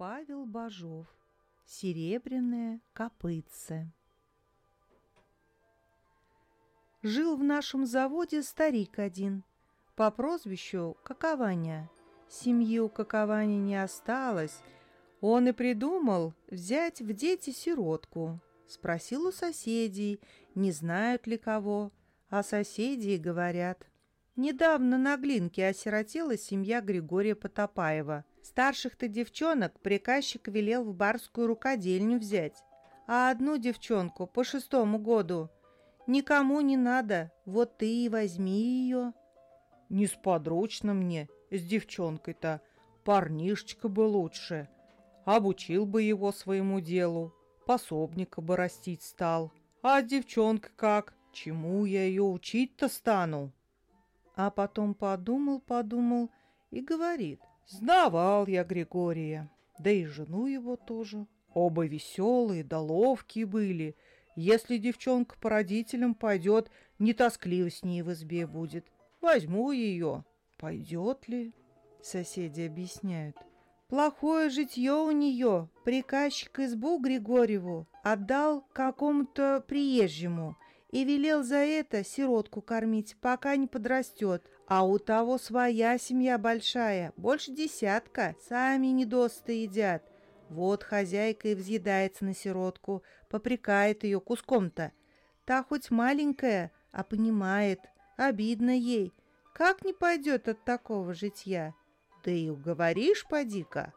Павел Бажов. Серебряное копытце. Жил в нашем заводе старик один по прозвищу Какованя. Семьи у Какованя не осталось. Он и придумал взять в дети сиротку. Спросил у соседей, не знают ли кого, а соседи говорят. Недавно на Глинке осиротела семья Григория Потопаева. Старших-то девчонок приказчик велел в барскую рукодельню взять, а одну девчонку по шестому году никому не надо, вот ты и возьми ее. Несподручно мне с девчонкой-то, парнишечка бы лучше. Обучил бы его своему делу, пособника бы растить стал. А девчонка как? Чему я ее учить-то стану? А потом подумал, подумал и говорит. Знавал я Григория, да и жену его тоже. Оба веселые да ловкие были. Если девчонка по родителям пойдет, не тоскливо с ней в избе будет. Возьму ее. Пойдет ли? Соседи объясняют. Плохое житье у нее. Приказчик избу Григорьеву отдал какому-то приезжему и велел за это сиротку кормить, пока не подрастет. А у того своя семья большая, больше десятка, сами недосты едят. Вот хозяйка и взъедается на сиротку, попрекает ее куском-то. Та хоть маленькая, а понимает, обидно ей. Как не пойдет от такого житья? Да и уговоришь, поди-ка.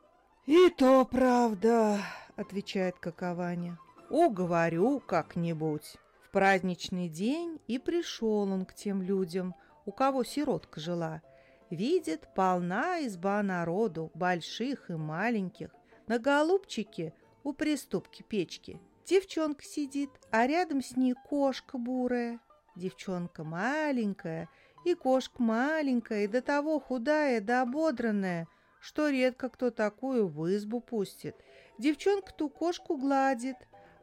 «И то правда», — отвечает Какованя. «Уговорю как-нибудь». В праздничный день и пришел он к тем людям, у кого сиротка жила. Видит, полна изба народу, больших и маленьких. На голубчике у приступки печки девчонка сидит, а рядом с ней кошка бурая. Девчонка маленькая, и кошка маленькая, и до того худая да ободранная, что редко кто такую в избу пустит. Девчонка ту кошку гладит,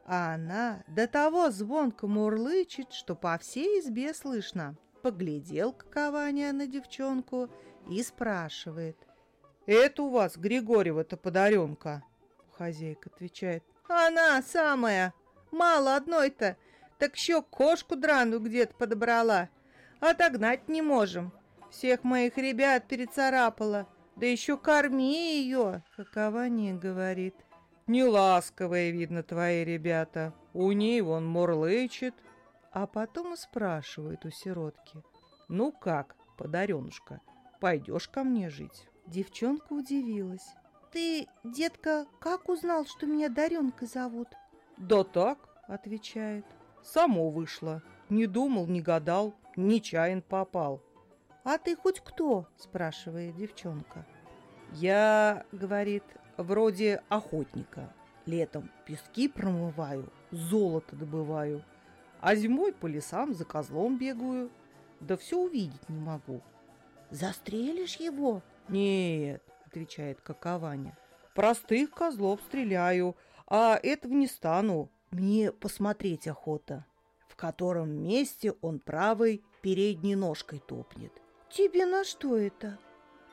а она до того звонко мурлычет, что по всей избе слышно поглядел какования на девчонку и спрашивает. «Это у вас Григорьева-то подаренка?» Хозяйка отвечает. «Она самая! Мало одной-то, так еще кошку драную где-то подобрала. Отогнать не можем. Всех моих ребят перецарапала. Да еще корми ее!» Какование говорит. «Неласковые, видно, твои ребята. У ней вон мурлычет, а потом спрашивает у сиротки. «Ну как, подаренушка, пойдешь ко мне жить?» Девчонка удивилась. «Ты, детка, как узнал, что меня Даренкой зовут?» «Да так», — отвечает. «Само вышло. Не думал, не гадал, нечаянно попал». «А ты хоть кто?» — спрашивает девчонка. «Я, — говорит, — вроде охотника. Летом пески промываю, золото добываю, а зимой по лесам за козлом бегаю. Да все увидеть не могу. Застрелишь его? Нет, отвечает Какованя. Простых козлов стреляю, а этого не стану. Мне посмотреть охота, в котором месте он правой передней ножкой топнет. Тебе на что это?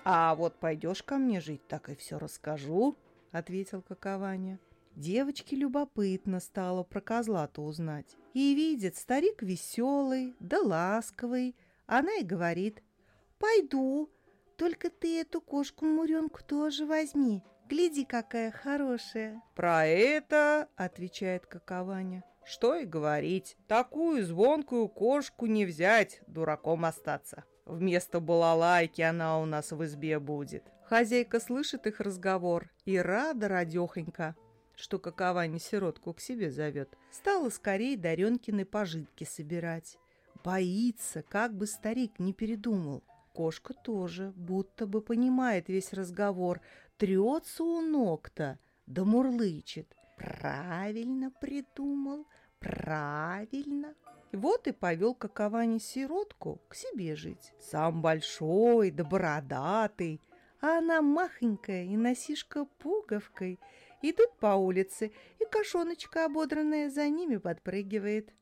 А вот пойдешь ко мне жить, так и все расскажу, ответил Какованя. Девочке любопытно стало про козла-то узнать. И видит, старик веселый, да ласковый. Она и говорит, «Пойду, только ты эту кошку-муренку тоже возьми. Гляди, какая хорошая». «Про это, — отвечает Какованя, — что и говорить, такую звонкую кошку не взять, дураком остаться. Вместо балалайки она у нас в избе будет». Хозяйка слышит их разговор и рада радехонька что какова не сиротку к себе зовет, стала скорее Даренкины пожитки собирать. Боится, как бы старик не передумал. Кошка тоже, будто бы понимает весь разговор, трется у ног-то, да мурлычет. Правильно придумал, правильно. Вот и повел какова сиротку к себе жить. Сам большой да бородатый, а она махонькая и носишка пуговкой – Идут по улице, и кошоночка ободранная за ними подпрыгивает.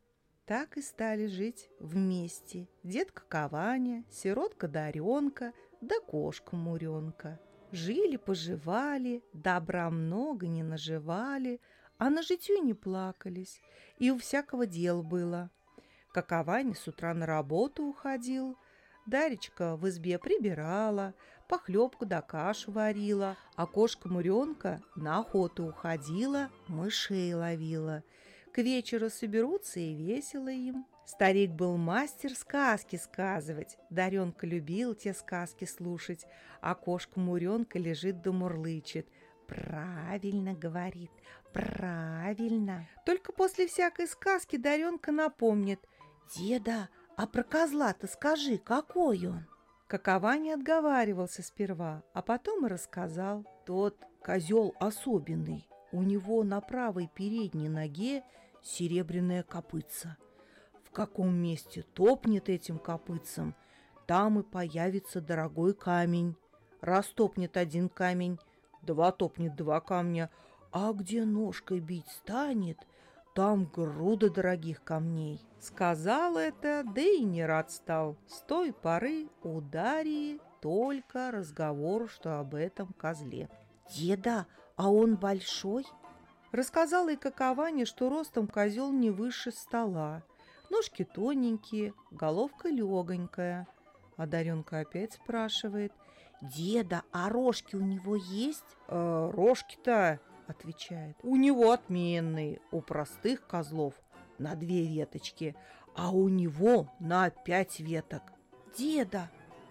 Так и стали жить вместе. Детка Кованя, сиротка Даренка, да кошка Муренка. Жили-поживали, добра много не наживали, а на житью не плакались, и у всякого дел было. Какованя с утра на работу уходил, Даречка в избе прибирала, похлебку да кашу варила, а кошка-муренка на охоту уходила, мышей ловила. К вечеру соберутся и весело им. Старик был мастер сказки сказывать. Даренка любил те сказки слушать, а кошка-муренка лежит да мурлычет. «Правильно, — говорит, — правильно!» Только после всякой сказки Даренка напомнит. «Деда, а про козла-то скажи, какой он?» Какова не отговаривался сперва, а потом и рассказал. Тот козел особенный. У него на правой передней ноге серебряная копытца каком месте топнет этим копытцем, там и появится дорогой камень. Раз топнет один камень, два топнет два камня, а где ножкой бить станет, там груда дорогих камней. Сказал это, да и не рад стал. С той поры у Дарьи только разговор, что об этом козле. «Деда, а он большой?» Рассказала и каковане, что ростом козел не выше стола, Ножки тоненькие, головка легонькая. А Даренка опять спрашивает. «Деда, а рожки у него есть?» э, «Рожки-то, — отвечает, — у него отменные, у простых козлов на две веточки, а у него на пять веток». «Деда,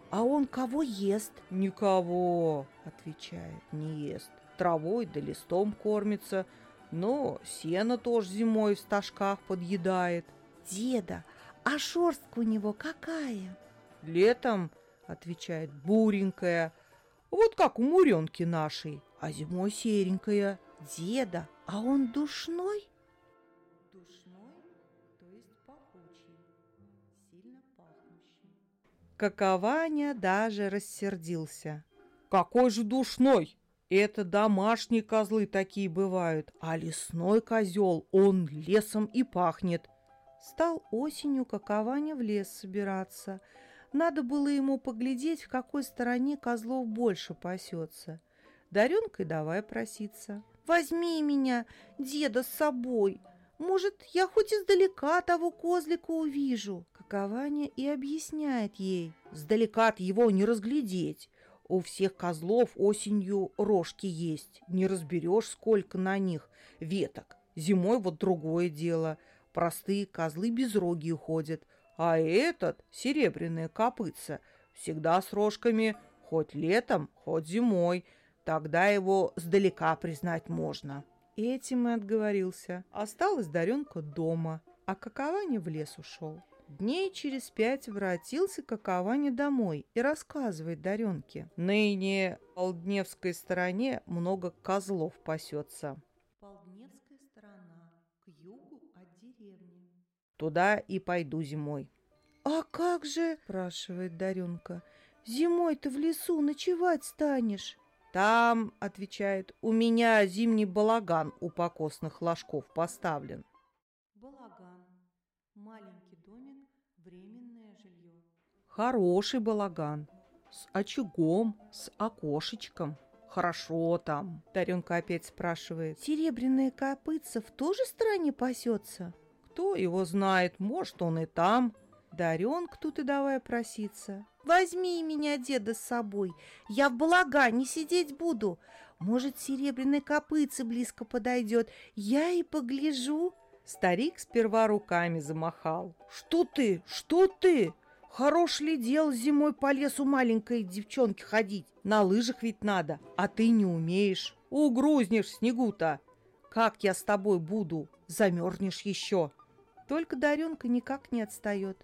а он кого ест?» «Никого, — отвечает, — не ест. Травой да листом кормится, но сено тоже зимой в стажках подъедает деда, а шерстка у него какая? Летом, отвечает, буренькая, вот как у муренки нашей, а зимой серенькая. Деда, а он душной? Душной, то есть пахучий, сильно пахнущий. Какованя даже рассердился. Какой же душной? Это домашние козлы такие бывают, а лесной козел, он лесом и пахнет. Стал осенью какованя в лес собираться. Надо было ему поглядеть, в какой стороне козлов больше пасется. Даренкой давай проситься. «Возьми меня, деда, с собой. Может, я хоть издалека того козлика увижу». Какованя и объясняет ей. «Сдалека его не разглядеть. У всех козлов осенью рожки есть. Не разберешь, сколько на них веток. Зимой вот другое дело. Простые козлы без роги ходят, а этот, серебряная копытца, всегда с рожками хоть летом, хоть зимой. Тогда его сдалека признать можно. Этим и отговорился. Осталась Даренка дома, а Какованя в лес ушел. Дней через пять воротился Какованя домой и рассказывает Даренке. Ныне в Полдневской стороне много козлов пасется. Туда и пойду зимой. «А как же?» – спрашивает Даренка. «Зимой-то в лесу ночевать станешь?» «Там, — отвечает, — у меня зимний балаган у покосных ложков поставлен». Балаган. Маленький домик, временное жилье. Хороший балаган. С очагом, с окошечком. Хорошо там. Даренка опять спрашивает. Серебряная копытца в той же стороне пасется? Кто его знает, может, он и там. Даренка тут и давай проситься. Возьми меня, деда, с собой. Я в балагане сидеть буду. Может, серебряной копытце близко подойдет. Я и погляжу. Старик сперва руками замахал. Что ты? Что ты? Хорош ли дел зимой по лесу маленькой девчонке ходить? На лыжах ведь надо, а ты не умеешь. Угрузнешь снегу-то. Как я с тобой буду? Замерзнешь еще. Только Даренка никак не отстает.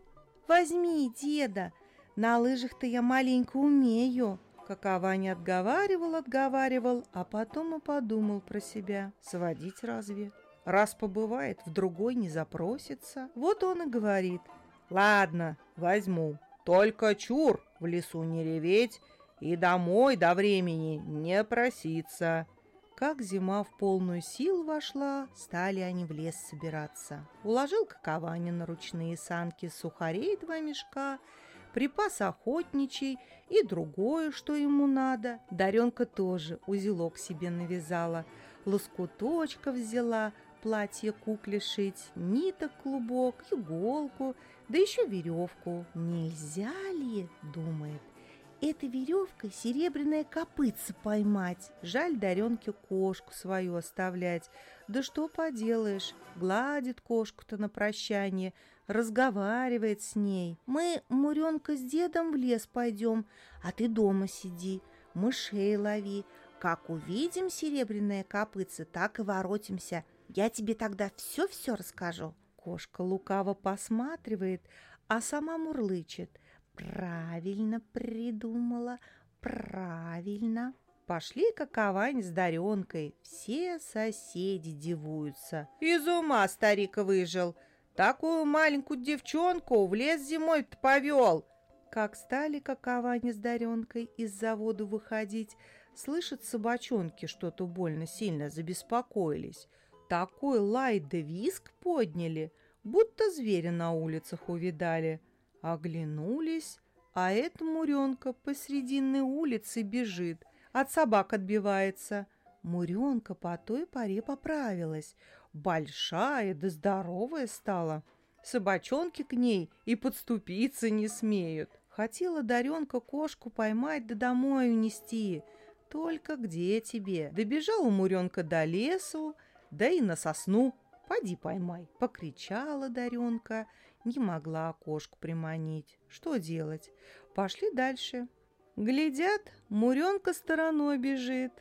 «Возьми, деда, на лыжах-то я маленько умею». Какова не отговаривал, отговаривал, а потом и подумал про себя. Сводить разве? Раз побывает, в другой не запросится. Вот он и говорит. «Ладно, возьму. Только чур в лесу не реветь и домой до времени не проситься». Как зима в полную силу вошла, стали они в лес собираться. Уложил Какованя на ручные санки сухарей два мешка, припас охотничий и другое, что ему надо. Даренка тоже узелок себе навязала, лоскуточков взяла, платье кукле шить, ниток клубок, иголку, да еще веревку. Нельзя ли, думает, этой веревкой серебряное копытце поймать. Жаль Даренке кошку свою оставлять. Да что поделаешь, гладит кошку-то на прощание, разговаривает с ней. Мы, Муренка, с дедом в лес пойдем, а ты дома сиди, мышей лови. Как увидим серебряное копытце, так и воротимся. Я тебе тогда все-все расскажу. Кошка лукаво посматривает, а сама мурлычет. Правильно придумала, правильно. Пошли каковань с Даренкой, все соседи дивуются. Из ума старик выжил, такую маленькую девчонку в лес зимой-то повел. Как стали каковани с Даренкой из завода выходить, слышат собачонки что-то больно сильно забеспокоились. Такой лай да виск подняли, будто зверя на улицах увидали. Оглянулись, а эта Муренка посредине улицы бежит, от собак отбивается. Муренка по той поре поправилась, большая да здоровая стала. Собачонки к ней и подступиться не смеют. Хотела Даренка кошку поймать да домой унести. Только где тебе? Добежала Муренка до лесу, да и на сосну. Поди поймай. Покричала Даренка не могла окошку приманить. Что делать? Пошли дальше. Глядят, Муренка стороной бежит.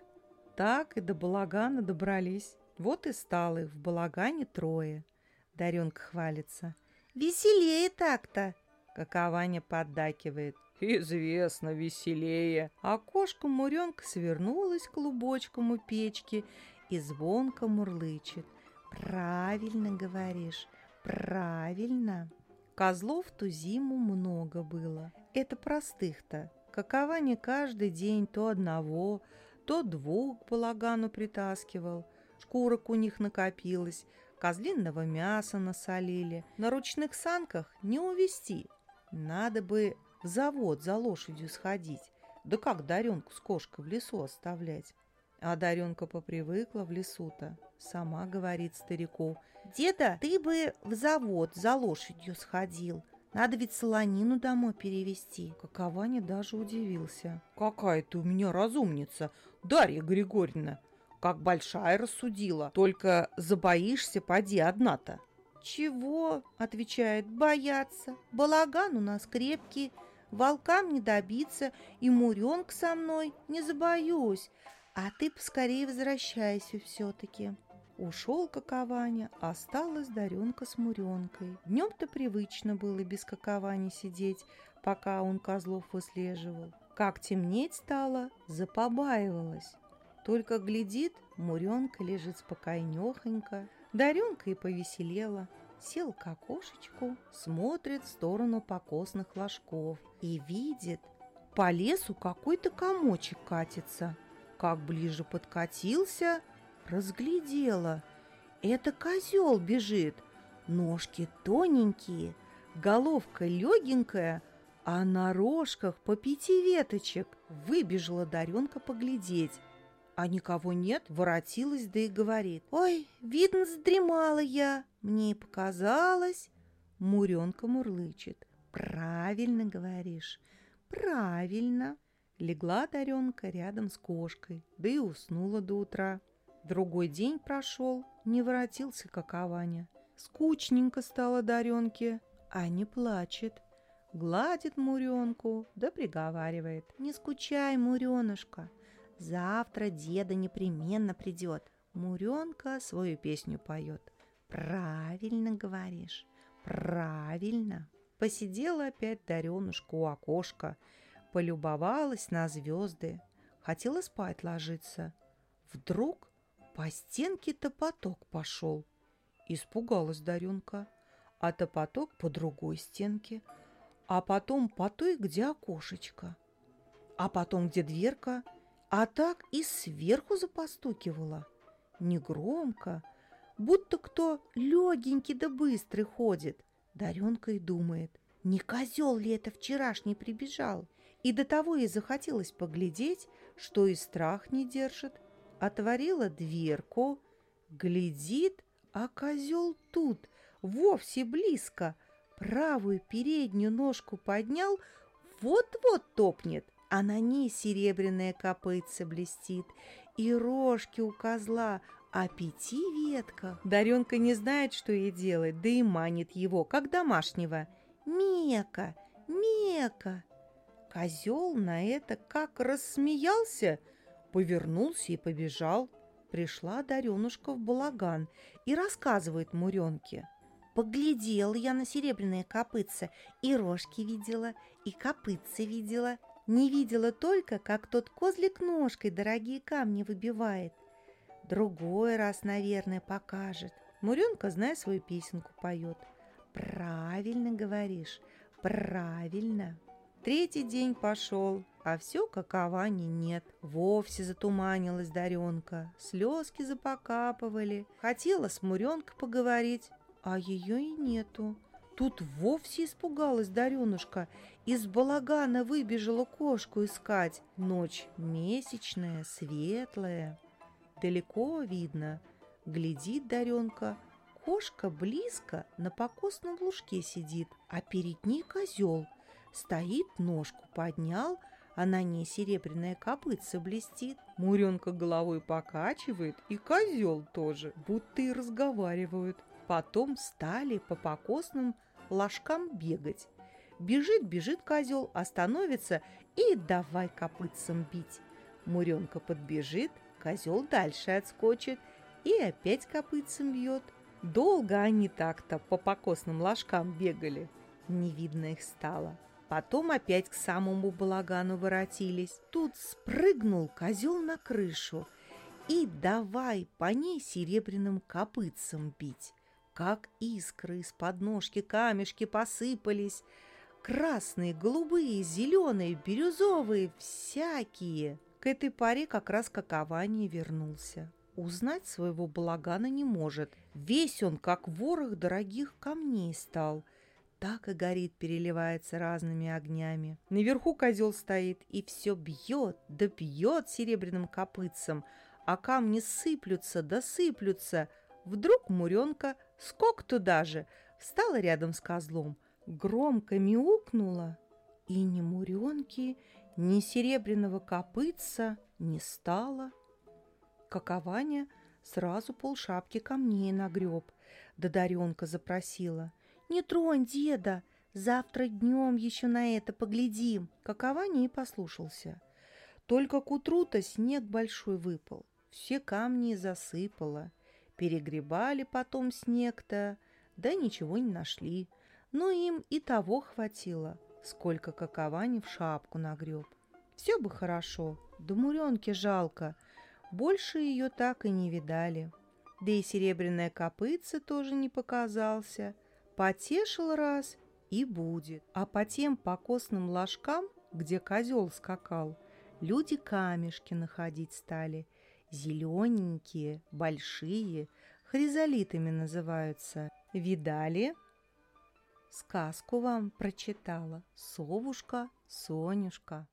Так и до балагана добрались. Вот и стало их в балагане трое. Даренка хвалится. «Веселее так-то!» Какованя поддакивает. «Известно, веселее!» А Муренка свернулась клубочком у печки и звонко мурлычет. «Правильно говоришь, Правильно. Козлов ту зиму много было. Это простых-то. Какова не каждый день то одного, то двух к балагану притаскивал. Шкурок у них накопилось, козлиного мяса насолили. На ручных санках не увести. Надо бы в завод за лошадью сходить. Да как Даренку с кошкой в лесу оставлять? А Даренка попривыкла в лесу-то. Сама говорит старику. «Деда, ты бы в завод за лошадью сходил. Надо ведь солонину домой перевести. Какованя даже удивился. «Какая ты у меня разумница, Дарья Григорьевна! Как большая рассудила, только забоишься, поди одна-то!» «Чего?» — отвечает, «бояться. Балаган у нас крепкий, волкам не добиться, и муренка со мной не забоюсь. А ты поскорее возвращайся все-таки. Ушел какованя, осталась Даренка с Муренкой. Днем-то привычно было без каковани сидеть, пока он козлов выслеживал. Как темнеть стало, запобаивалась. Только глядит, Муренка лежит спокойнехонько. Даренка и повеселела. Сел к окошечку, смотрит в сторону покосных ложков и видит, по лесу какой-то комочек катится – как ближе подкатился, разглядела. Это козел бежит. Ножки тоненькие, головка легенькая, а на рожках по пяти веточек. Выбежала Даренка поглядеть. А никого нет, воротилась, да и говорит. «Ой, видно, задремала я. Мне показалось». Муренка мурлычет. «Правильно говоришь, правильно». Легла Даренка рядом с кошкой, да и уснула до утра. Другой день прошел, не воротился какованя. Скучненько стало Даренке, а не плачет. Гладит Муренку, да приговаривает. «Не скучай, Муренушка, завтра деда непременно придет». Муренка свою песню поет. «Правильно говоришь, правильно». Посидела опять Даренушка у окошка, полюбовалась на звезды, хотела спать ложиться. Вдруг по стенке топоток пошел. Испугалась Даренка, а топоток по другой стенке, а потом по той, где окошечко, а потом, где дверка, а так и сверху запостукивала. Негромко, будто кто легенький да быстрый ходит. Даренка и думает, не козел ли это вчерашний прибежал? И до того ей захотелось поглядеть, что и страх не держит. Отворила дверку, глядит, а козел тут, вовсе близко. Правую переднюю ножку поднял, вот-вот топнет, а на ней серебряная копытца блестит, и рожки у козла о пяти ветках. Даренка не знает, что ей делать, да и манит его, как домашнего. «Мека! Мека!» Козел на это как рассмеялся, повернулся и побежал. Пришла Даренушка в балаган и рассказывает Муренке. Поглядела я на серебряное копытце, и рожки видела, и копытце видела. Не видела только, как тот козлик ножкой дорогие камни выбивает. Другой раз, наверное, покажет. Муренка, зная свою песенку, поет. Правильно говоришь, правильно. Третий день пошел, а все каковани нет. Вовсе затуманилась Даренка, слезки запокапывали. Хотела с Муренкой поговорить, а ее и нету. Тут вовсе испугалась Даренушка, из балагана выбежала кошку искать. Ночь месячная, светлая. Далеко видно, глядит Даренка, кошка близко на покосном лужке сидит, а перед ней козел. Стоит, ножку поднял, а на ней серебряная копытца блестит. Муренка головой покачивает, и козел тоже, будто и разговаривают. Потом стали по покосным ложкам бегать. Бежит, бежит козел, остановится и давай копытцем бить. Муренка подбежит, козел дальше отскочит и опять копытцем бьет. Долго они так-то по покосным ложкам бегали. Не видно их стало. Потом опять к самому балагану воротились. Тут спрыгнул козел на крышу и давай по ней серебряным копытцем бить как искры из подножки камешки посыпались. Красные, голубые, зеленые, бирюзовые, всякие. К этой паре как раз какование вернулся. Узнать своего балагана не может. Весь он, как ворох дорогих камней стал. Так и горит, переливается разными огнями. Наверху козел стоит и все бьет, да бьет серебряным копытцем, а камни сыплются, да сыплются. Вдруг Муренка скок туда же, встала рядом с козлом, громко мяукнула, и ни муренки, ни серебряного копытца не стало. Какованя сразу полшапки камней нагреб, да Даренка запросила. «Не тронь деда, завтра днем еще на это поглядим». Какованя и послушался. Только к утру-то снег большой выпал, все камни засыпало. Перегребали потом снег-то, да ничего не нашли. Но им и того хватило, сколько каковани в шапку нагреб. Все бы хорошо, да Муренке жалко. Больше ее так и не видали. Да и серебряная копытца тоже не показался. Потешил раз и будет. А по тем покосным ложкам, где козел скакал, люди камешки находить стали – зелененькие, большие, хризолитами называются. Видали? Сказку вам прочитала совушка Сонюшка.